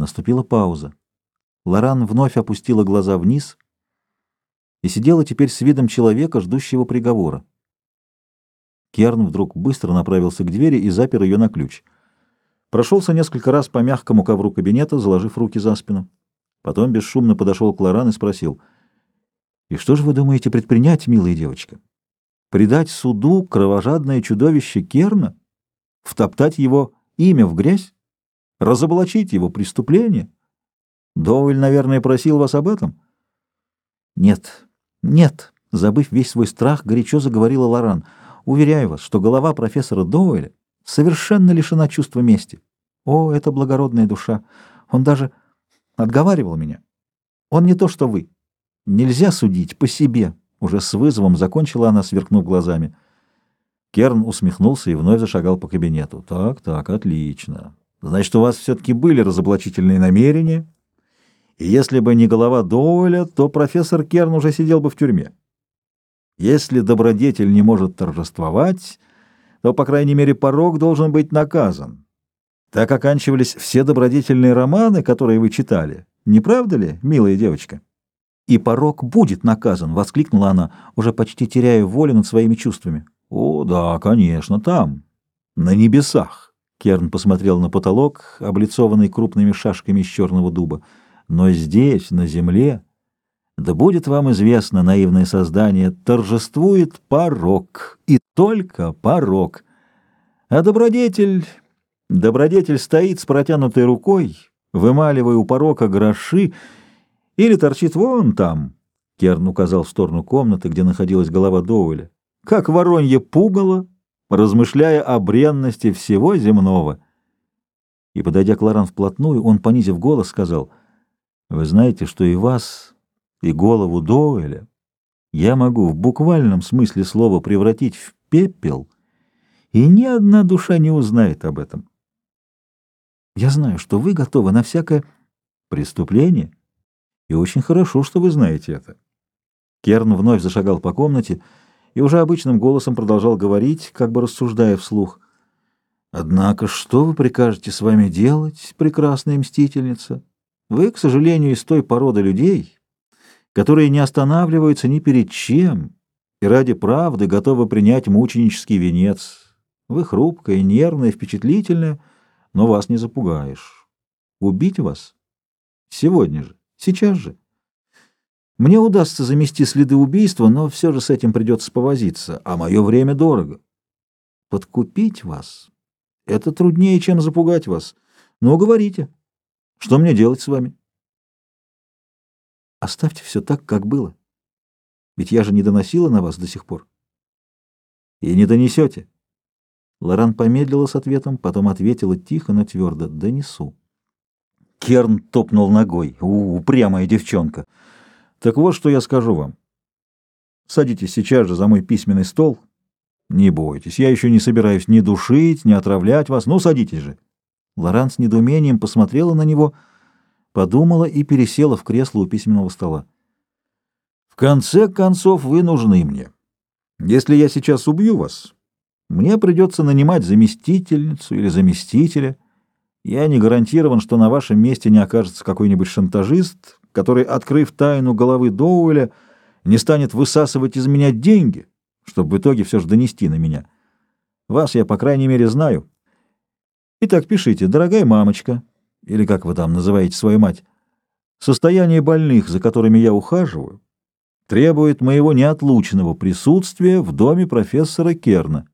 Наступила пауза. Лоран вновь опустила глаза вниз и сидела теперь с видом человека, ждущего приговора. Керн вдруг быстро направился к двери и запер ее на ключ. Прошелся несколько раз по мягкому ковру кабинета, заложив руки за спину. Потом бесшумно подошел к Лоран и спросил, «И что же вы думаете предпринять, милая девочка? Предать суду кровожадное чудовище Керна? Втоптать его имя в грязь? Разоблачить его преступление?» Доуэль, наверное, просил вас об этом? Нет, нет, забыв весь свой страх, горячо заговорила Лоран. Уверяю вас, что голова профессора Доуэля совершенно лишена чувства мести. О, это благородная душа! Он даже отговаривал меня. Он не то, что вы. Нельзя судить по себе. Уже с вызовом закончила она, сверкнув глазами. Керн усмехнулся и вновь зашагал по кабинету. Так, так, отлично. Значит, у вас все-таки были разоблачительные намерения, и если бы не голова Доуэля, то профессор Керн уже сидел бы в тюрьме. Если добродетель не может торжествовать, то, по крайней мере, порог должен быть наказан. Так оканчивались все добродетельные романы, которые вы читали. Не правда ли, милая девочка? «И порог будет наказан!» — воскликнула она, уже почти теряя волю над своими чувствами. «О, да, конечно, там, на небесах!» Керн посмотрел на потолок, облицованный крупными шашками из черного дуба. Но здесь, на земле, да будет вам известно, наивное создание, торжествует порок, и только порок. А добродетель... Добродетель стоит с протянутой рукой, вымаливая у порока гроши, или торчит вон там, — Керн указал в сторону комнаты, где находилась голова Доуэля, — как воронье пугало, размышляя о бренности всего земного. И, подойдя к Лоран вплотную, он, понизив голос, сказал — вы знаете, что и вас, и голову Доуэля я могу в буквальном смысле слова превратить в пепел, и ни одна душа не узнает об этом. Я знаю, что вы готовы на всякое преступление, и очень хорошо, что вы знаете это. Керн вновь зашагал по комнате и уже обычным голосом продолжал говорить, как бы рассуждая вслух. «Однако что вы прикажете с вами делать, прекрасная мстительница?» Вы, к сожалению, из той породы людей, которые не останавливаются ни перед чем и ради правды готовы принять мученический венец. Вы хрупкая, нервная, впечатлительная, но вас не запугаешь. Убить вас? Сегодня же, сейчас же. Мне удастся замести следы убийства, но все же с этим придется повозиться, а мое время дорого. Подкупить вас — это труднее, чем запугать вас. Но говорите. Что мне делать с вами? Оставьте все так, как было. Ведь я же не доносила на вас до сих пор. И не донесете. Лоран помедлила с ответом, потом ответила тихо, но твердо. Донесу. Керн топнул ногой. У, упрямая девчонка. Так вот, что я скажу вам. Садитесь сейчас же за мой письменный стол. Не бойтесь, я еще не собираюсь ни душить, ни отравлять вас. Ну, садитесь же. Лоран с недоумением посмотрела на него, подумала и пересела в кресло у письменного стола. «В конце концов, вы нужны мне. Если я сейчас убью вас, мне придется нанимать заместительницу или заместителя. Я не гарантирован, что на вашем месте не окажется какой-нибудь шантажист, который, открыв тайну головы Доуэля, не станет высасывать из меня деньги, чтобы в итоге все же донести на меня. Вас я, по крайней мере, знаю». Итак, пишите, дорогая мамочка, или как вы там называете свою мать, состояние больных, за которыми я ухаживаю, требует моего неотлучного присутствия в доме профессора Керна.